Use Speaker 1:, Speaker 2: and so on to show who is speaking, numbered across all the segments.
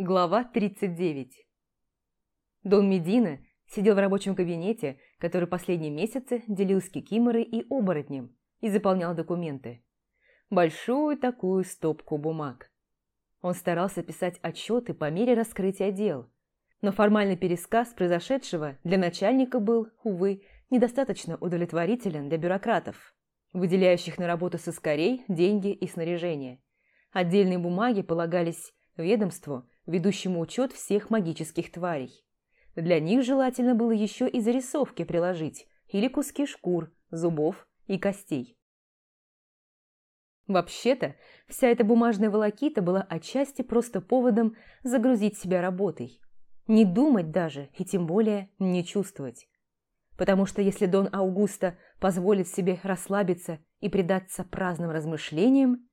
Speaker 1: Глава 39 Дон Медина сидел в рабочем кабинете, который последние месяцы делил с Кикиморой и оборотнем, и заполнял документы. Большую такую стопку бумаг. Он старался писать отчеты по мере раскрытия дел, но формальный пересказ произошедшего для начальника был, увы, недостаточно удовлетворителен для бюрократов, выделяющих на работу соскорей деньги и снаряжение. Отдельные бумаги полагались ведомству, ведущему учет всех магических тварей. Для них желательно было еще и зарисовки приложить или куски шкур, зубов и костей. Вообще-то, вся эта бумажная волокита была отчасти просто поводом загрузить себя работой. Не думать даже, и тем более не чувствовать. Потому что если Дон Аугуста позволит себе расслабиться и предаться праздным размышлениям,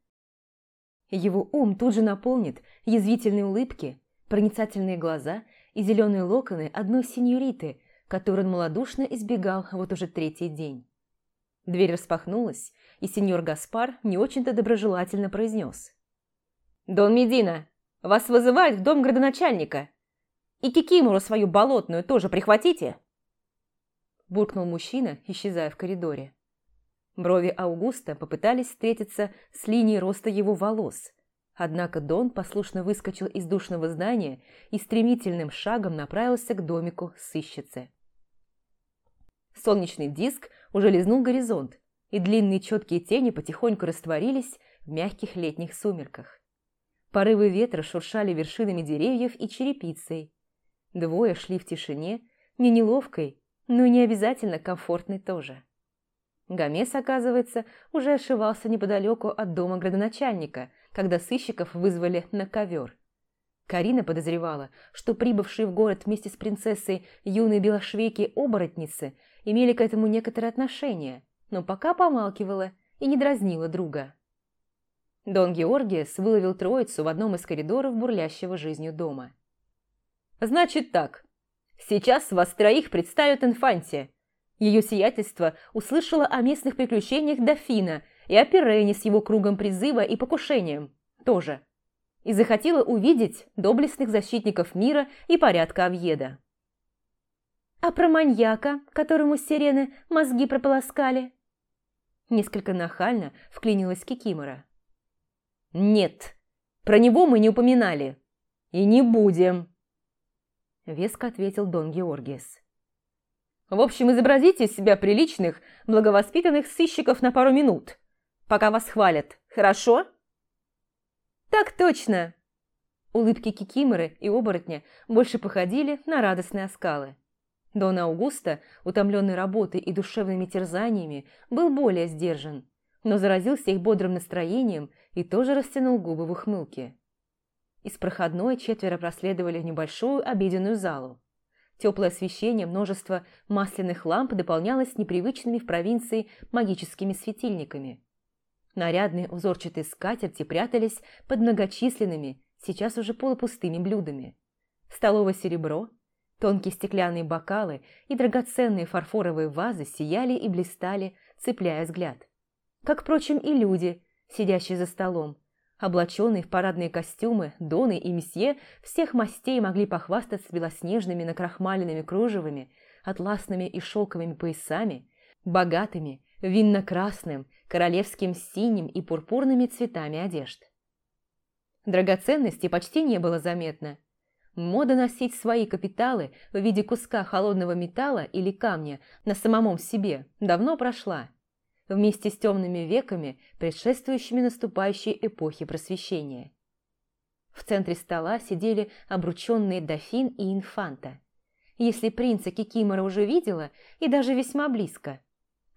Speaker 1: его ум тут же наполнит язвительные улыбки, проницательные глаза и зеленые локоны одной сеньориты, которую он малодушно избегал вот уже третий день. Дверь распахнулась, и сеньор Гаспар не очень-то доброжелательно произнес. «Дон Медина, вас вызывают в дом градоначальника. И кикимору свою болотную тоже прихватите!» Буркнул мужчина, исчезая в коридоре. Брови Аугуста попытались встретиться с линией роста его волос. Однако Дон послушно выскочил из душного здания и стремительным шагом направился к домику сыщицы. Солнечный диск уже лизнул горизонт, и длинные четкие тени потихоньку растворились в мягких летних сумерках. Порывы ветра шуршали вершинами деревьев и черепицей. Двое шли в тишине, не неловкой, но и не обязательно комфортной тоже. Гомес, оказывается, уже ошивался неподалеку от дома градоначальника, когда сыщиков вызвали на ковер. Карина подозревала, что прибывшие в город вместе с принцессой юные белошвейки-оборотницы имели к этому некоторое отношение, но пока помалкивала и не дразнила друга. Дон Георгиес выловил троицу в одном из коридоров бурлящего жизнью дома. «Значит так, сейчас вас троих представят инфанте», ее сиятельство услышало о местных приключениях дофина и о Пирене с его кругом призыва и покушением тоже. И захотела увидеть доблестных защитников мира и порядка Авьеда. «А про маньяка, которому сирены мозги прополоскали?» Несколько нахально вклинилась Кикимора. «Нет, про него мы не упоминали. И не будем!» Веско ответил Дон Георгиес. В общем, изобразите из себя приличных, благовоспитанных сыщиков на пару минут, пока вас хвалят, хорошо?» «Так точно!» Улыбки Кикиморы и оборотня больше походили на радостные оскалы. Дон Аугуста, утомленный работой и душевными терзаниями, был более сдержан, но заразился их бодрым настроением и тоже растянул губы в ухмылке. Из проходной четверо проследовали в небольшую обеденную залу. Теплое освещение множества масляных ламп дополнялось непривычными в провинции магическими светильниками. Нарядные узорчатые скатерти прятались под многочисленными, сейчас уже полупустыми блюдами. Столовое серебро, тонкие стеклянные бокалы и драгоценные фарфоровые вазы сияли и блистали, цепляя взгляд. Как, впрочем, и люди, сидящие за столом, Облаченные в парадные костюмы, доны и месье всех мастей могли похвастаться белоснежными накрахмаленными кружевами, атласными и шелковыми поясами, богатыми, винно-красным, королевским синим и пурпурными цветами одежд. Драгоценностей почти не было заметно. Мода носить свои капиталы в виде куска холодного металла или камня на самом себе давно прошла – вместе с темными веками, предшествующими наступающей эпохе просвещения. В центре стола сидели обрученные дофин и инфанта. Если принца Кикимора уже видела, и даже весьма близко,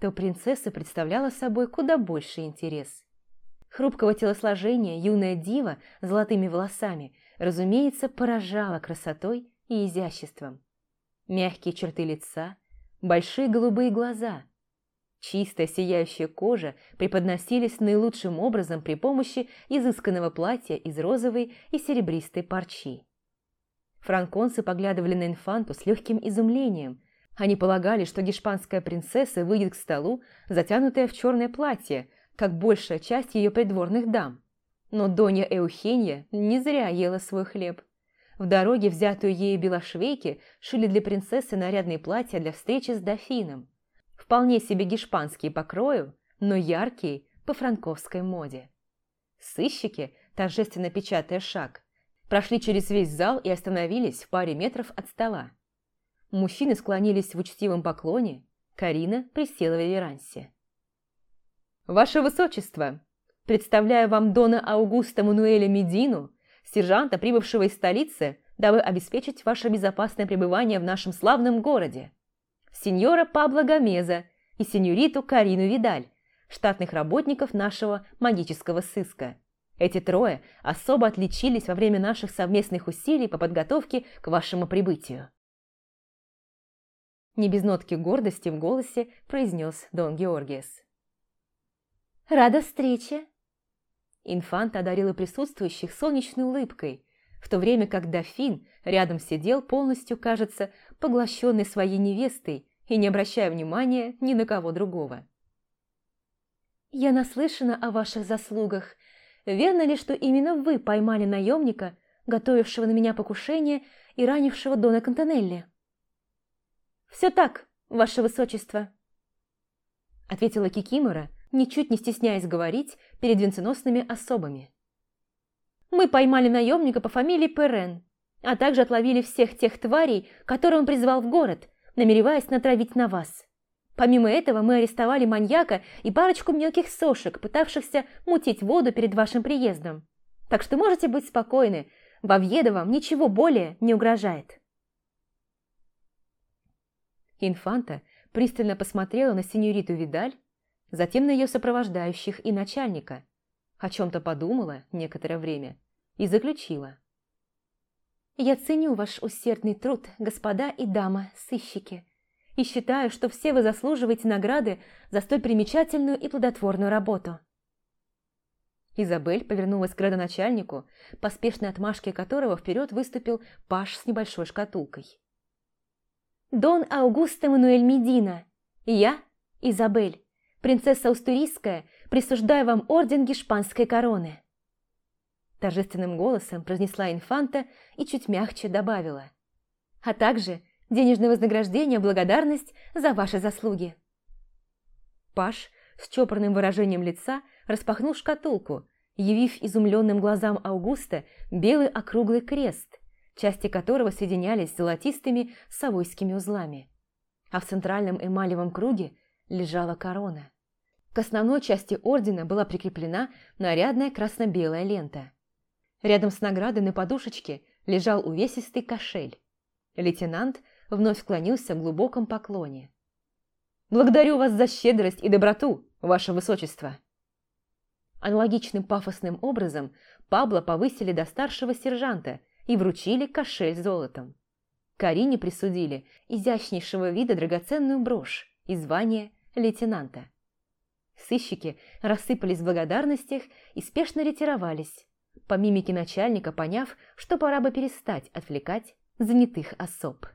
Speaker 1: то принцесса представляла собой куда больше интерес. Хрупкого телосложения юная дива с золотыми волосами, разумеется, поражала красотой и изяществом. Мягкие черты лица, большие голубые глаза – Чистая сияющая кожа преподносились наилучшим образом при помощи изысканного платья из розовой и серебристой парчи. Франконцы поглядывали на инфанту с легким изумлением. Они полагали, что гешпанская принцесса выйдет к столу, затянутая в черное платье, как большая часть ее придворных дам. Но Донья Эухенья не зря ела свой хлеб. В дороге взятую ею белошвейки шили для принцессы нарядные платья для встречи с дофином. Вполне себе гешпанские по крою, но яркие по франковской моде. Сыщики, торжественно печатая шаг, прошли через весь зал и остановились в паре метров от стола. Мужчины склонились в учтивом поклоне, Карина присела в реверансе. «Ваше Высочество, представляю вам Дона Аугуста Мануэля Медину, сержанта, прибывшего из столицы, дабы обеспечить ваше безопасное пребывание в нашем славном городе, сеньора Пабло Гомеза и сеньориту Карину Видаль, штатных работников нашего магического сыска. Эти трое особо отличились во время наших совместных усилий по подготовке к вашему прибытию. Не без нотки гордости в голосе произнес Дон Георгиес. «Рада встрече!» Инфант одарила присутствующих солнечной улыбкой, в то время как дофин рядом сидел полностью, кажется, поглощенный своей невестой и не обращая внимания ни на кого другого. «Я наслышана о ваших заслугах. Верно ли, что именно вы поймали наемника, готовившего на меня покушение и ранившего Дона Кантанелли?» «Все так, ваше высочество», — ответила Кикимора, ничуть не стесняясь говорить перед венценосными особами. «Мы поймали наемника по фамилии Перен, а также отловили всех тех тварей, которые он призвал в город, намереваясь натравить на вас. Помимо этого мы арестовали маньяка и парочку мелких сошек, пытавшихся мутить воду перед вашим приездом. Так что можете быть спокойны, во Вьедо вам ничего более не угрожает». Инфанта пристально посмотрела на сеньориту Видаль, затем на ее сопровождающих и начальника, о чем-то подумала некоторое время и заключила. «Я ценю ваш усердный труд, господа и дама, сыщики, и считаю, что все вы заслуживаете награды за столь примечательную и плодотворную работу». Изабель повернулась к градоначальнику, поспешной отмашке которого вперед выступил Паш с небольшой шкатулкой. «Дон Аугусто Мануэль Медина, я, Изабель, принцесса Устурийская, присуждаю вам орден Гешпанской короны». Торжественным голосом произнесла инфанта и чуть мягче добавила. «А также денежное вознаграждение в благодарность за ваши заслуги». Паш с чопорным выражением лица распахнул шкатулку, явив изумленным глазам Аугуста белый округлый крест, части которого соединялись золотистыми совойскими узлами. А в центральном эмалевом круге лежала корона. К основной части ордена была прикреплена нарядная красно-белая лента. Рядом с наградой на подушечке лежал увесистый кошель. Лейтенант вновь склонился в глубоком поклоне. «Благодарю вас за щедрость и доброту, ваше высочество!» Аналогичным пафосным образом Пабло повысили до старшего сержанта и вручили кошель золотом. Карине присудили изящнейшего вида драгоценную брошь и звание лейтенанта. Сыщики рассыпались в благодарностях и спешно ретировались, по мимике начальника поняв, что пора бы перестать отвлекать занятых особ.